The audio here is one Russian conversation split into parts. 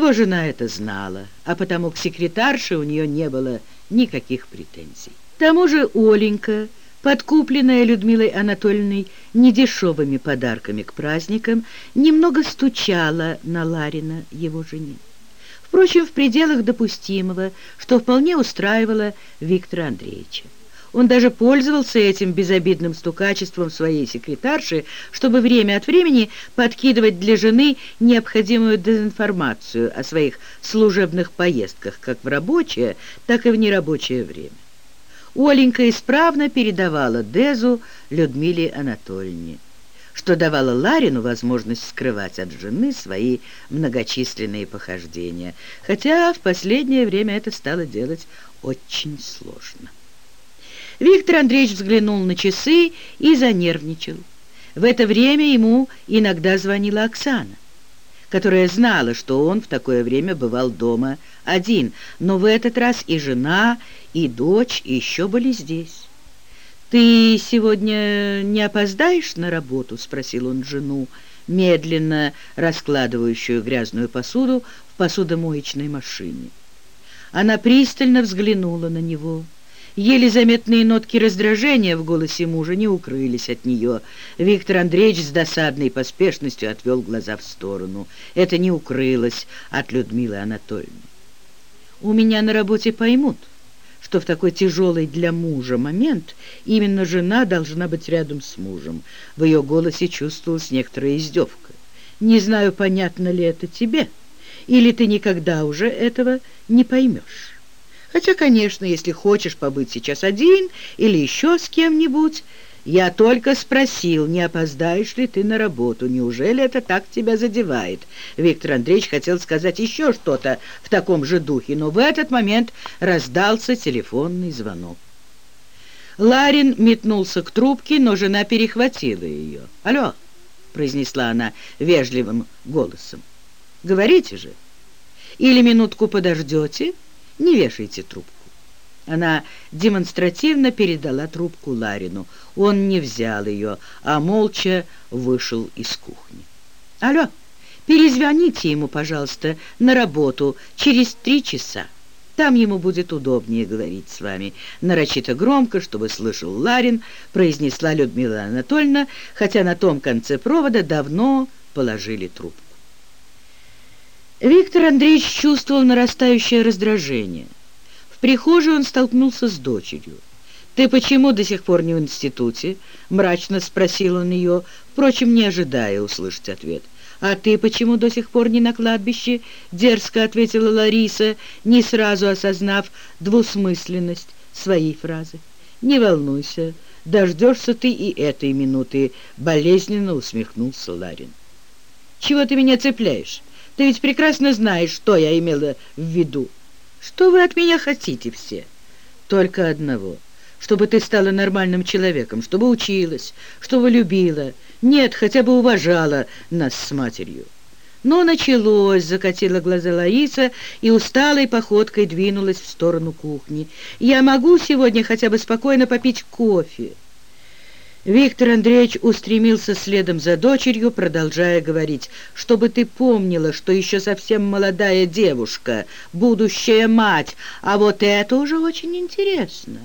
Его жена это знала, а потому к секретарше у нее не было никаких претензий. К тому же Оленька, подкупленная Людмилой Анатольевной недешевыми подарками к праздникам, немного стучала на Ларина, его жене. Впрочем, в пределах допустимого, что вполне устраивало Виктора Андреевича. Он даже пользовался этим безобидным стукачеством своей секретарши, чтобы время от времени подкидывать для жены необходимую дезинформацию о своих служебных поездках как в рабочее, так и в нерабочее время. Оленька исправно передавала Дезу Людмиле Анатольевне что давало Ларину возможность скрывать от жены свои многочисленные похождения, хотя в последнее время это стало делать очень сложно. Виктор Андреевич взглянул на часы и занервничал. В это время ему иногда звонила Оксана, которая знала, что он в такое время бывал дома один, но в этот раз и жена, и дочь еще были здесь. «Ты сегодня не опоздаешь на работу?» — спросил он жену, медленно раскладывающую грязную посуду в посудомоечной машине. Она пристально взглянула на него. Еле заметные нотки раздражения в голосе мужа не укрылись от нее. Виктор Андреевич с досадной поспешностью отвел глаза в сторону. Это не укрылось от Людмилы Анатольевны. «У меня на работе поймут» что в такой тяжелый для мужа момент именно жена должна быть рядом с мужем. В ее голосе чувствовалась некоторая издевка. «Не знаю, понятно ли это тебе, или ты никогда уже этого не поймешь. Хотя, конечно, если хочешь побыть сейчас один или еще с кем-нибудь, я только спросил, не опоздаешь ли ты на работу. Неужели это так тебя задевает? Виктор Андреевич хотел сказать еще что-то в таком же духе, но в этот момент раздался телефонный звонок. Ларин метнулся к трубке, но жена перехватила ее. «Алло!» — произнесла она вежливым голосом. «Говорите же! Или минутку подождете, не вешайте трубку». Она демонстративно передала трубку Ларину. Он не взял ее, а молча вышел из кухни. «Алло, перезвоните ему, пожалуйста, на работу через три часа. Там ему будет удобнее говорить с вами». Нарочито громко, чтобы слышал Ларин, произнесла Людмила Анатольевна, хотя на том конце провода давно положили трубку. Виктор Андреевич чувствовал нарастающее раздражение – прихожей он столкнулся с дочерью. «Ты почему до сих пор не в институте?» — мрачно спросил он ее, впрочем, не ожидая услышать ответ. «А ты почему до сих пор не на кладбище?» — дерзко ответила Лариса, не сразу осознав двусмысленность своей фразы. «Не волнуйся, дождешься ты и этой минуты», — болезненно усмехнулся Ларин. «Чего ты меня цепляешь? Ты ведь прекрасно знаешь, что я имела в виду». Что вы от меня хотите все? Только одного. Чтобы ты стала нормальным человеком, чтобы училась, чтобы любила. Нет, хотя бы уважала нас с матерью. Но началось, закатила глаза Лаиса и усталой походкой двинулась в сторону кухни. Я могу сегодня хотя бы спокойно попить кофе. Виктор Андреевич устремился следом за дочерью, продолжая говорить, «Чтобы ты помнила, что еще совсем молодая девушка, будущая мать, а вот это уже очень интересно.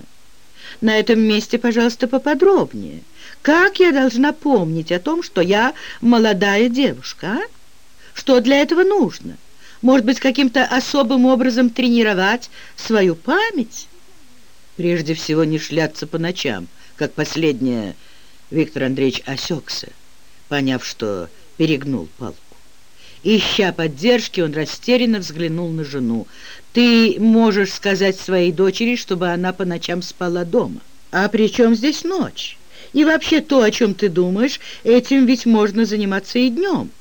На этом месте, пожалуйста, поподробнее. Как я должна помнить о том, что я молодая девушка, а? Что для этого нужно? Может быть, каким-то особым образом тренировать свою память?» Прежде всего, не шляться по ночам, как последняя Виктор Андреевич осекся, поняв, что перегнул палку. Ища поддержки, он растерянно взглянул на жену. «Ты можешь сказать своей дочери, чтобы она по ночам спала дома. А при чем здесь ночь? И вообще то, о чем ты думаешь, этим ведь можно заниматься и днем.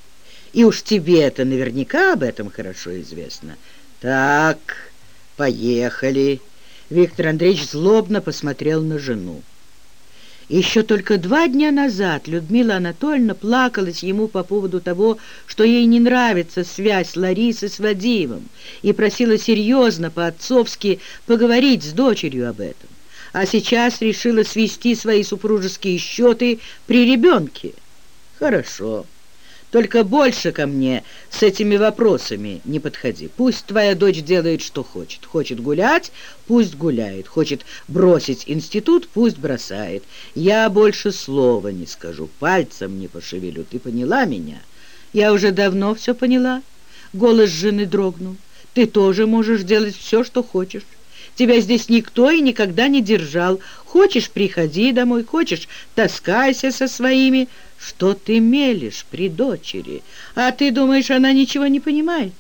И уж тебе это наверняка об этом хорошо известно. Так, поехали». Виктор Андреевич злобно посмотрел на жену. Еще только два дня назад Людмила Анатольевна плакалась ему по поводу того, что ей не нравится связь Ларисы с Вадимом, и просила серьезно, по-отцовски, поговорить с дочерью об этом. А сейчас решила свести свои супружеские счеты при ребенке. Хорошо. Только больше ко мне с этими вопросами не подходи. Пусть твоя дочь делает, что хочет. Хочет гулять, пусть гуляет. Хочет бросить институт, пусть бросает. Я больше слова не скажу, пальцем не пошевелю. Ты поняла меня? Я уже давно все поняла. Голос жены дрогнул. Ты тоже можешь делать все, что хочешь. Тебя здесь никто и никогда не держал. Хочешь, приходи домой, хочешь, таскайся со своими. Что ты мелешь при дочери? А ты думаешь, она ничего не понимает?